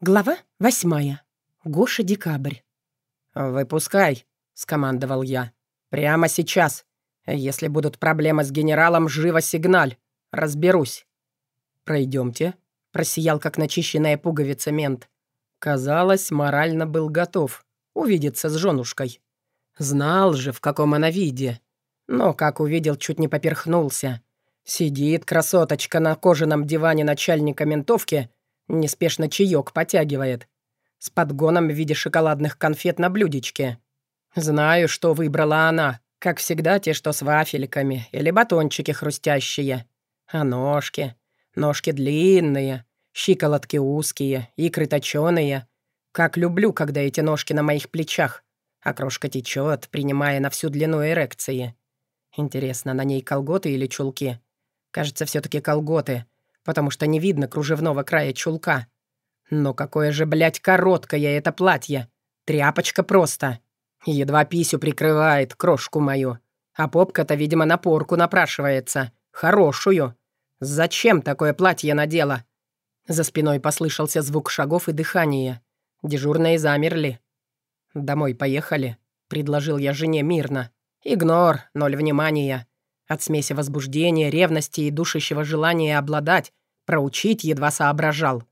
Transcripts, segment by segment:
Глава восьмая. Гоша Декабрь. «Выпускай», — скомандовал я. «Прямо сейчас. Если будут проблемы с генералом, живо сигналь. Разберусь». «Пройдемте», — просиял, как начищенная пуговица мент. Казалось, морально был готов увидеться с женушкой. Знал же, в каком она виде. Но, как увидел, чуть не поперхнулся. Сидит красоточка на кожаном диване начальника ментовки — Неспешно чаек потягивает. С подгоном в виде шоколадных конфет на блюдечке. Знаю, что выбрала она. Как всегда, те, что с вафельками. Или батончики хрустящие. А ножки? Ножки длинные. Щиколотки узкие. Икры точёные. Как люблю, когда эти ножки на моих плечах. А крошка течет, принимая на всю длину эрекции. Интересно, на ней колготы или чулки? Кажется, все таки колготы — потому что не видно кружевного края чулка. Но какое же, блядь, короткое это платье. Тряпочка просто. Едва писю прикрывает, крошку мою. А попка-то, видимо, на порку напрашивается. Хорошую. Зачем такое платье надела? За спиной послышался звук шагов и дыхания. Дежурные замерли. «Домой поехали», — предложил я жене мирно. «Игнор, ноль внимания. От смеси возбуждения, ревности и душащего желания обладать Проучить едва соображал.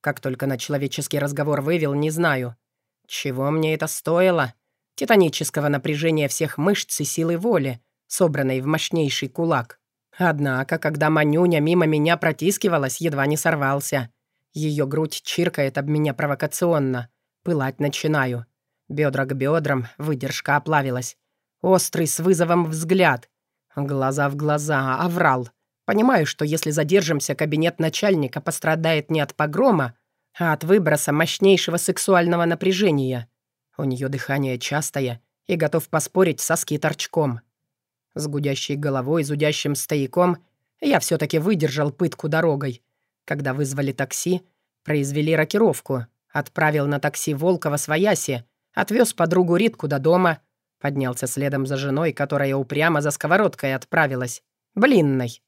Как только на человеческий разговор вывел, не знаю. Чего мне это стоило? Титанического напряжения всех мышц и силы воли, собранной в мощнейший кулак. Однако, когда Манюня мимо меня протискивалась, едва не сорвался. Ее грудь чиркает об меня провокационно. Пылать начинаю. Бедра к бедрам, выдержка оплавилась. Острый с вызовом взгляд. Глаза в глаза, аврал. Понимаю, что если задержимся, кабинет начальника пострадает не от погрома, а от выброса мощнейшего сексуального напряжения. У нее дыхание частое, и готов поспорить соски торчком. С гудящей головой, зудящим стояком я все таки выдержал пытку дорогой. Когда вызвали такси, произвели рокировку, отправил на такси Волкова свояси, отвез подругу Ритку до дома, поднялся следом за женой, которая упрямо за сковородкой отправилась. Блинной.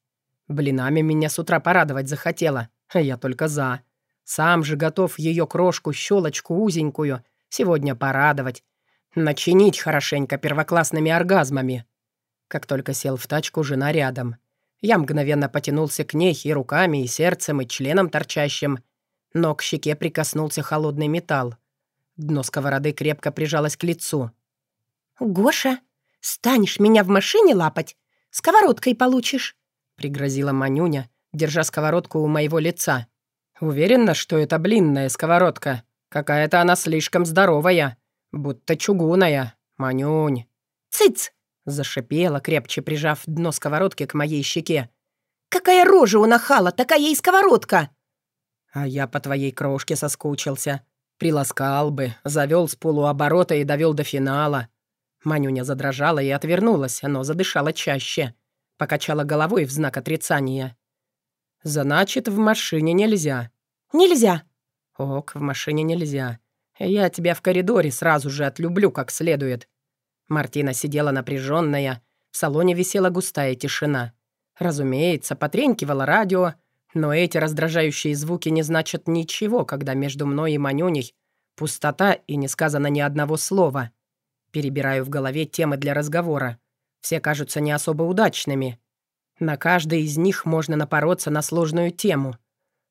Блинами меня с утра порадовать захотела, а я только за. Сам же готов ее крошку, щелочку узенькую, сегодня порадовать. Начинить хорошенько первоклассными оргазмами. Как только сел в тачку, жена рядом. Я мгновенно потянулся к ней и руками, и сердцем, и членом торчащим. Но к щеке прикоснулся холодный металл. Дно сковороды крепко прижалось к лицу. «Гоша, станешь меня в машине лапать? Сковородкой получишь!» — пригрозила Манюня, держа сковородку у моего лица. «Уверена, что это блинная сковородка. Какая-то она слишком здоровая, будто чугуная. Манюнь». «Цыц!» — зашипела, крепче прижав дно сковородки к моей щеке. «Какая рожа у нахала, такая и сковородка!» «А я по твоей крошке соскучился. Приласкал бы, завел с полуоборота и довел до финала». Манюня задрожала и отвернулась, но задышала чаще. Покачала головой в знак отрицания. «Значит, в машине нельзя». «Нельзя». «Ок, в машине нельзя. Я тебя в коридоре сразу же отлюблю как следует». Мартина сидела напряженная, в салоне висела густая тишина. Разумеется, потренькивало радио, но эти раздражающие звуки не значат ничего, когда между мной и Манюней пустота и не сказано ни одного слова. Перебираю в голове темы для разговора. Все кажутся не особо удачными. На каждой из них можно напороться на сложную тему.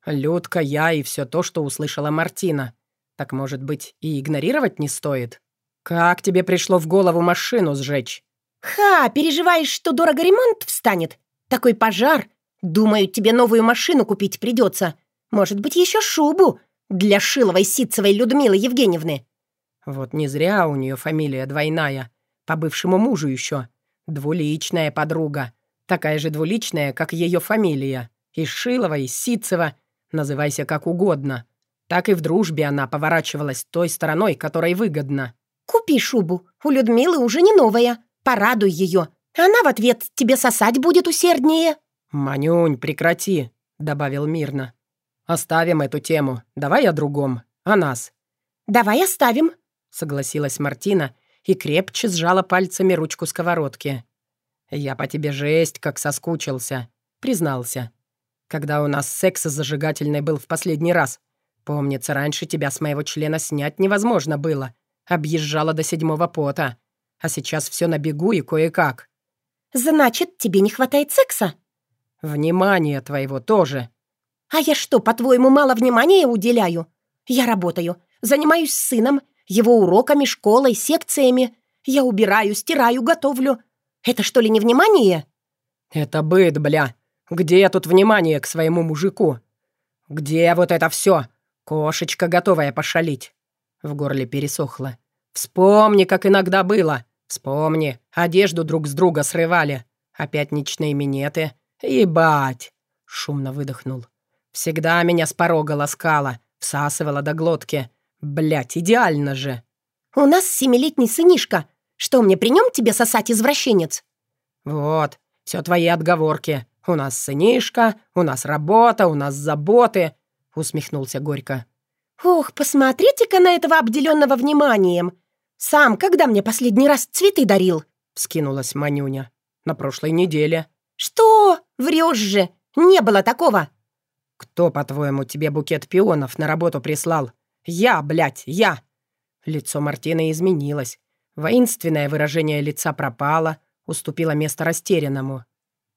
Людка, я и все то, что услышала Мартина. Так, может быть, и игнорировать не стоит? Как тебе пришло в голову машину сжечь? Ха, переживаешь, что дорого ремонт встанет? Такой пожар. Думаю, тебе новую машину купить придется. Может быть, еще шубу для Шиловой Ситцевой Людмилы Евгеньевны. Вот не зря у нее фамилия двойная. По бывшему мужу еще. Двуличная подруга. Такая же двуличная, как ее фамилия. Из Шилова, из Ситцева. Называйся как угодно. Так и в дружбе она поворачивалась той стороной, которой выгодно. «Купи шубу. У Людмилы уже не новая. Порадуй ее. Она в ответ тебе сосать будет усерднее». «Манюнь, прекрати», — добавил мирно. «Оставим эту тему. Давай о другом. О нас». «Давай оставим», — согласилась Мартина и крепче сжала пальцами ручку сковородки. «Я по тебе жесть, как соскучился», — признался. «Когда у нас секс зажигательный был в последний раз? Помнится, раньше тебя с моего члена снять невозможно было. Объезжала до седьмого пота. А сейчас все на бегу и кое-как. Значит, тебе не хватает секса? Внимание твоего тоже. А я что, по-твоему, мало внимания уделяю? Я работаю, занимаюсь сыном, его уроками, школой, секциями. Я убираю, стираю, готовлю. Это что ли не внимание? Это быт, бля. Где тут внимание к своему мужику? Где вот это все? Кошечка, готовая пошалить. В горле пересохло. Вспомни, как иногда было. Вспомни, одежду друг с друга срывали. Опять ничные минеты. Ебать! Шумно выдохнул. Всегда меня с порога ласкала, всасывала до глотки. Блять, идеально же. У нас семилетний сынишка. Что, мне при нем тебе сосать, извращенец? Вот, все твои отговорки. У нас сынишка, у нас работа, у нас заботы усмехнулся горько. «Ох, посмотрите-ка на этого обделенного вниманием! Сам когда мне последний раз цветы дарил?» — вскинулась Манюня. «На прошлой неделе». «Что? Врешь же! Не было такого!» «Кто, по-твоему, тебе букет пионов на работу прислал? Я, блядь, я!» Лицо Мартины изменилось. Воинственное выражение лица пропало, уступило место растерянному.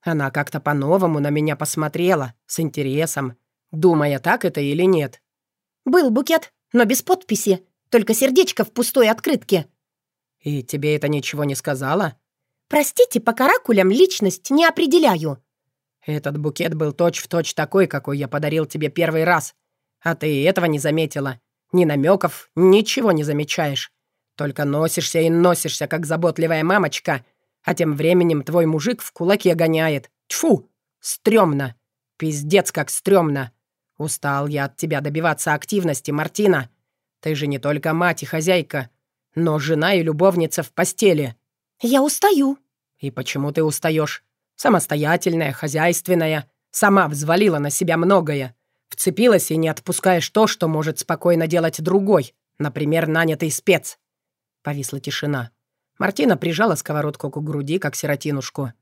Она как-то по-новому на меня посмотрела, с интересом, думая, так это или нет. «Был букет, но без подписи, только сердечко в пустой открытке». «И тебе это ничего не сказала?» «Простите, по каракулям личность не определяю». «Этот букет был точь-в-точь точь такой, какой я подарил тебе первый раз. А ты этого не заметила. Ни намеков, ничего не замечаешь. Только носишься и носишься, как заботливая мамочка, а тем временем твой мужик в кулаке гоняет. Тьфу! Стремно! Пиздец, как стрёмно!» «Устал я от тебя добиваться активности, Мартина. Ты же не только мать и хозяйка, но жена и любовница в постели». «Я устаю». «И почему ты устаешь? Самостоятельная, хозяйственная, сама взвалила на себя многое. Вцепилась и не отпускаешь то, что может спокойно делать другой, например, нанятый спец». Повисла тишина. Мартина прижала сковородку к груди, как сиротинушку.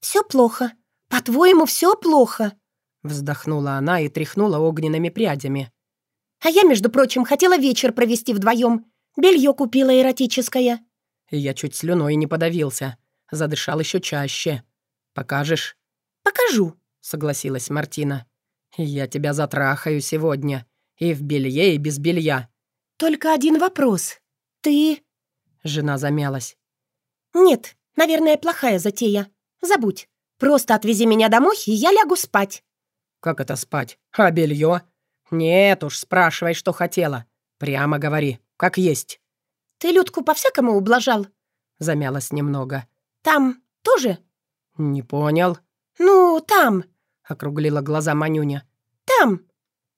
«Все плохо. По-твоему, все плохо?» Вздохнула она и тряхнула огненными прядями. «А я, между прочим, хотела вечер провести вдвоем. Белье купила эротическое». Я чуть слюной не подавился. Задышал еще чаще. «Покажешь?» «Покажу», — согласилась Мартина. «Я тебя затрахаю сегодня. И в белье, и без белья». «Только один вопрос. Ты...» Жена замялась. «Нет, наверное, плохая затея. Забудь. Просто отвези меня домой, и я лягу спать». «Как это спать? А белье? «Нет уж, спрашивай, что хотела. Прямо говори, как есть». «Ты Людку по-всякому ублажал?» Замялась немного. «Там тоже?» «Не понял». «Ну, там», — округлила глаза Манюня. «Там».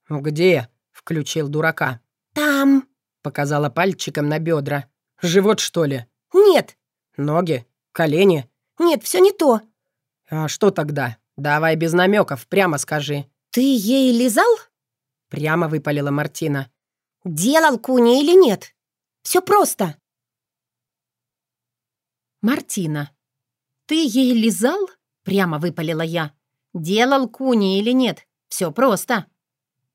«Где?» — включил дурака. «Там», — показала пальчиком на бедра. «Живот, что ли?» «Нет». «Ноги? Колени?» «Нет, все не то». «А что тогда?» «Давай без намеков, прямо скажи». «Ты ей лизал?» Прямо выпалила Мартина. «Делал куни или нет? Все просто». Мартина. «Ты ей лизал?» Прямо выпалила я. «Делал куни или нет? Все просто».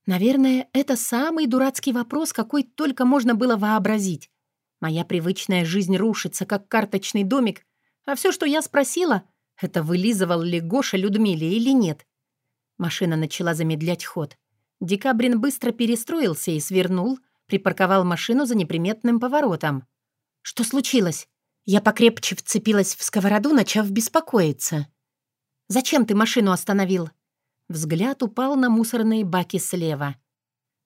Наверное, это самый дурацкий вопрос, какой только можно было вообразить. Моя привычная жизнь рушится, как карточный домик, а все, что я спросила — это вылизывал ли Гоша Людмиле или нет? Машина начала замедлять ход. Декабрин быстро перестроился и свернул, припарковал машину за неприметным поворотом. «Что случилось?» Я покрепче вцепилась в сковороду, начав беспокоиться. «Зачем ты машину остановил?» Взгляд упал на мусорные баки слева.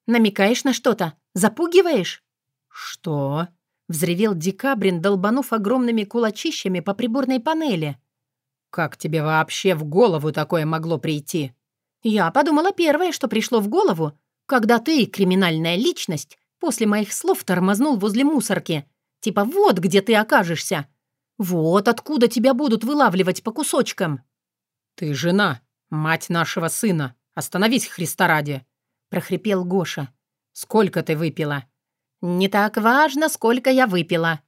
«Намекаешь на что-то? Запугиваешь?» «Что?» — взревел Декабрин, долбанув огромными кулачищами по приборной панели. «Как тебе вообще в голову такое могло прийти?» «Я подумала первое, что пришло в голову, когда ты, криминальная личность, после моих слов тормознул возле мусорки. Типа вот где ты окажешься. Вот откуда тебя будут вылавливать по кусочкам». «Ты жена, мать нашего сына. Остановись, Христа ради!» — прохрипел Гоша. «Сколько ты выпила?» «Не так важно, сколько я выпила».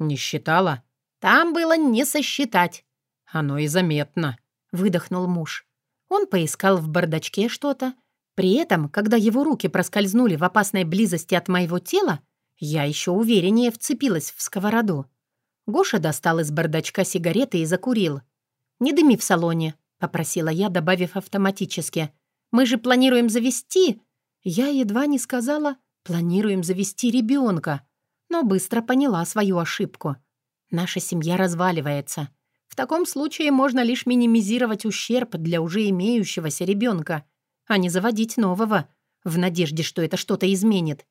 «Не считала?» «Там было не сосчитать». «Оно и заметно», — выдохнул муж. Он поискал в бардачке что-то, При этом, когда его руки проскользнули в опасной близости от моего тела, я еще увереннее вцепилась в сковороду. Гоша достал из бардачка сигареты и закурил. «Не дыми в салоне», — попросила я, добавив автоматически. «Мы же планируем завести...» Я едва не сказала «планируем завести ребенка», но быстро поняла свою ошибку. Наша семья разваливается. В таком случае можно лишь минимизировать ущерб для уже имеющегося ребенка, а не заводить нового, в надежде, что это что-то изменит.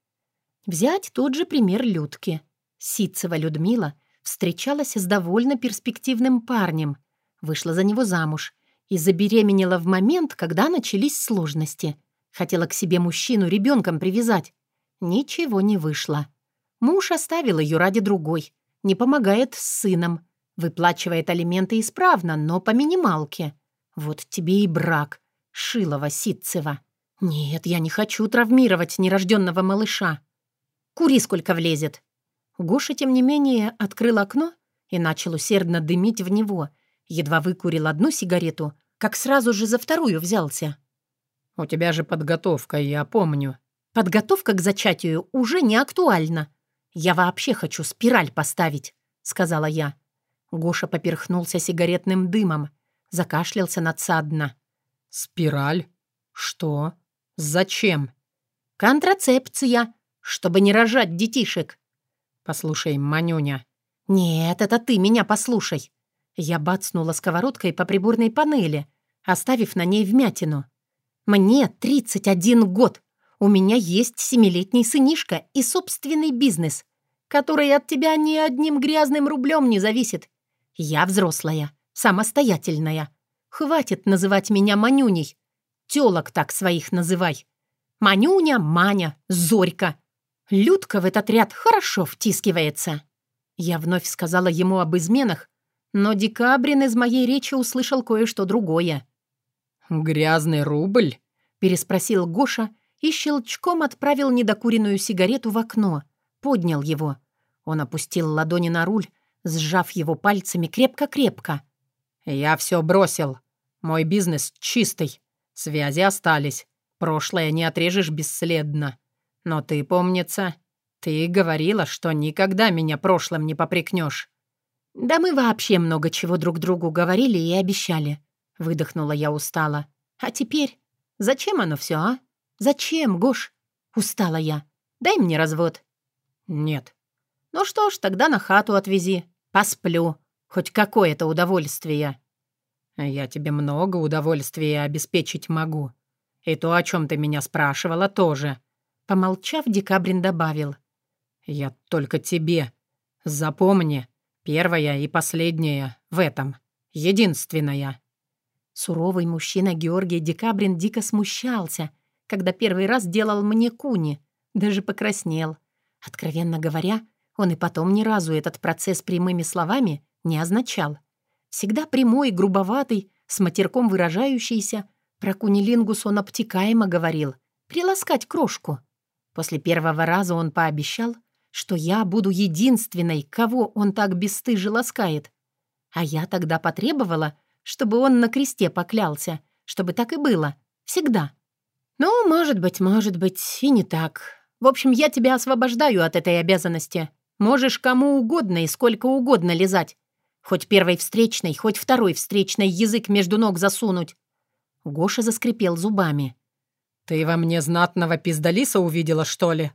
Взять тот же пример Людки. Ситцева Людмила встречалась с довольно перспективным парнем, вышла за него замуж и забеременела в момент, когда начались сложности. Хотела к себе мужчину ребенком привязать. Ничего не вышло. Муж оставил ее ради другой, не помогает с сыном, выплачивает алименты исправно, но по минималке. Вот тебе и брак, Шилова-Ситцева. Нет, я не хочу травмировать нерожденного малыша. Кури, сколько влезет. Гоша, тем не менее, открыл окно и начал усердно дымить в него. Едва выкурил одну сигарету, как сразу же за вторую взялся. «У тебя же подготовка, я помню». «Подготовка к зачатию уже не актуальна. Я вообще хочу спираль поставить», — сказала я. Гоша поперхнулся сигаретным дымом, закашлялся надсадно. «Спираль? Что? Зачем?» «Контрацепция, чтобы не рожать детишек». «Послушай, Манюня». «Нет, это ты меня послушай». Я бацнула сковородкой по приборной панели, оставив на ней вмятину. «Мне 31 год. У меня есть семилетний сынишка и собственный бизнес, который от тебя ни одним грязным рублем не зависит. Я взрослая, самостоятельная. Хватит называть меня Манюней. Тёлок так своих называй. Манюня, Маня, Зорька. Людка в этот ряд хорошо втискивается. Я вновь сказала ему об изменах, но Декабрин из моей речи услышал кое-что другое. «Грязный рубль?» — переспросил Гоша и щелчком отправил недокуренную сигарету в окно, поднял его. Он опустил ладони на руль, сжав его пальцами крепко-крепко. «Я все бросил. Мой бизнес чистый. Связи остались. Прошлое не отрежешь бесследно. Но ты, помнится, ты говорила, что никогда меня прошлым не попрекнешь. «Да мы вообще много чего друг другу говорили и обещали», — выдохнула я устало. «А теперь? Зачем оно все, а? Зачем, Гош? Устала я. Дай мне развод». «Нет». «Ну что ж, тогда на хату отвези. Посплю. Хоть какое-то удовольствие». «Я тебе много удовольствия обеспечить могу. И то, о чем ты меня спрашивала, тоже». Помолчав, Декабрин добавил. «Я только тебе. Запомни, первая и последняя в этом. Единственная». Суровый мужчина Георгий Декабрин дико смущался, когда первый раз делал мне куни, даже покраснел. Откровенно говоря, он и потом ни разу этот процесс прямыми словами не означал. Всегда прямой, грубоватый, с матерком выражающийся, про кунилингус он обтекаемо говорил «приласкать крошку». После первого раза он пообещал, что я буду единственной, кого он так бесстыже ласкает. А я тогда потребовала, чтобы он на кресте поклялся, чтобы так и было. Всегда. Ну, может быть, может быть, и не так. В общем, я тебя освобождаю от этой обязанности. Можешь кому угодно и сколько угодно лизать. Хоть первой встречной, хоть второй встречной язык между ног засунуть. Гоша заскрипел зубами. «Ты во мне знатного пиздалиса увидела, что ли?»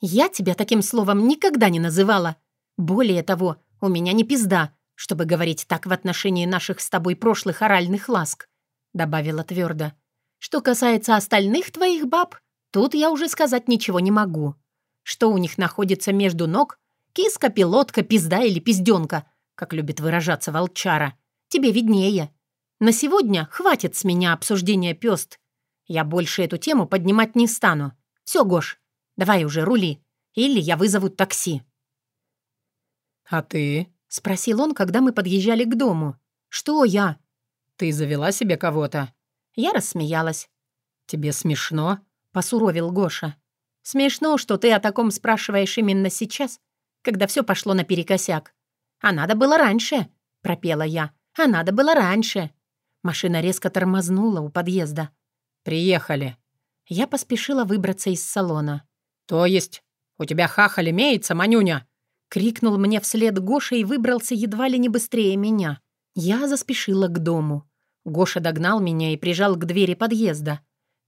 «Я тебя таким словом никогда не называла. Более того, у меня не пизда, чтобы говорить так в отношении наших с тобой прошлых оральных ласк», — добавила твердо. «Что касается остальных твоих баб, тут я уже сказать ничего не могу. Что у них находится между ног? Киска, пилотка, пизда или пизденка, как любит выражаться волчара. Тебе виднее. На сегодня хватит с меня обсуждения пёст. Я больше эту тему поднимать не стану. Все, Гош, давай уже рули. Или я вызову такси. «А ты?» — спросил он, когда мы подъезжали к дому. «Что я?» «Ты завела себе кого-то?» Я рассмеялась. «Тебе смешно?» — посуровил Гоша. Смешно, что ты о таком спрашиваешь именно сейчас, когда все пошло наперекосяк. А надо было раньше, пропела я. А надо было раньше. Машина резко тормознула у подъезда. «Приехали». Я поспешила выбраться из салона. «То есть у тебя хахаль имеется, Манюня?» Крикнул мне вслед Гоша и выбрался едва ли не быстрее меня. Я заспешила к дому. Гоша догнал меня и прижал к двери подъезда.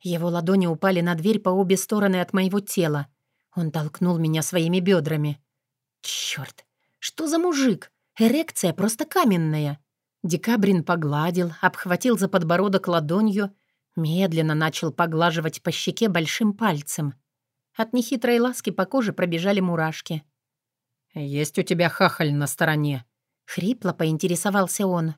Его ладони упали на дверь по обе стороны от моего тела. Он толкнул меня своими бедрами. Черт, что за мужик? Эрекция просто каменная. Декабрин погладил, обхватил за подбородок ладонью, медленно начал поглаживать по щеке большим пальцем. От нехитрой ласки по коже пробежали мурашки. «Есть у тебя хахаль на стороне?» — хрипло поинтересовался он.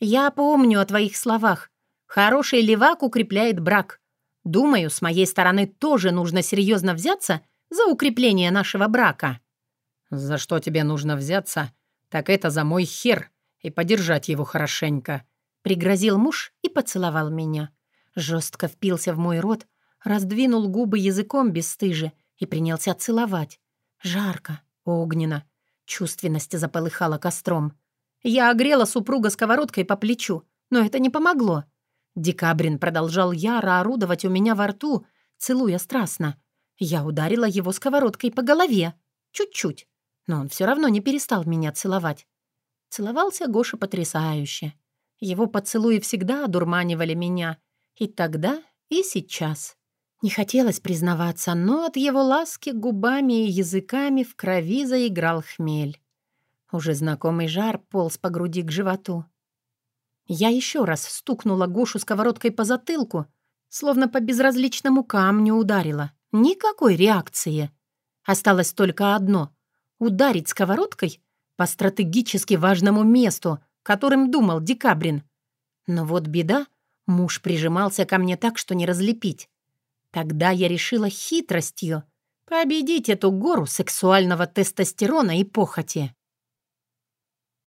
«Я помню о твоих словах. Хороший левак укрепляет брак. Думаю, с моей стороны тоже нужно серьезно взяться за укрепление нашего брака». «За что тебе нужно взяться, так это за мой хер и подержать его хорошенько», — пригрозил муж и поцеловал меня. Жестко впился в мой рот, раздвинул губы языком бесстыже и принялся целовать. Жарко, огненно, чувственность заполыхала костром. Я огрела супруга сковородкой по плечу, но это не помогло. Декабрин продолжал яро орудовать у меня во рту, целуя страстно. Я ударила его сковородкой по голове. Чуть-чуть но он все равно не перестал меня целовать. Целовался Гоша потрясающе. Его поцелуи всегда одурманивали меня. И тогда, и сейчас. Не хотелось признаваться, но от его ласки губами и языками в крови заиграл хмель. Уже знакомый жар полз по груди к животу. Я еще раз стукнула Гошу сковородкой по затылку, словно по безразличному камню ударила. Никакой реакции. Осталось только одно Ударить сковородкой по стратегически важному месту, которым думал Декабрин. Но вот беда, муж прижимался ко мне так, что не разлепить. Тогда я решила хитростью победить эту гору сексуального тестостерона и похоти.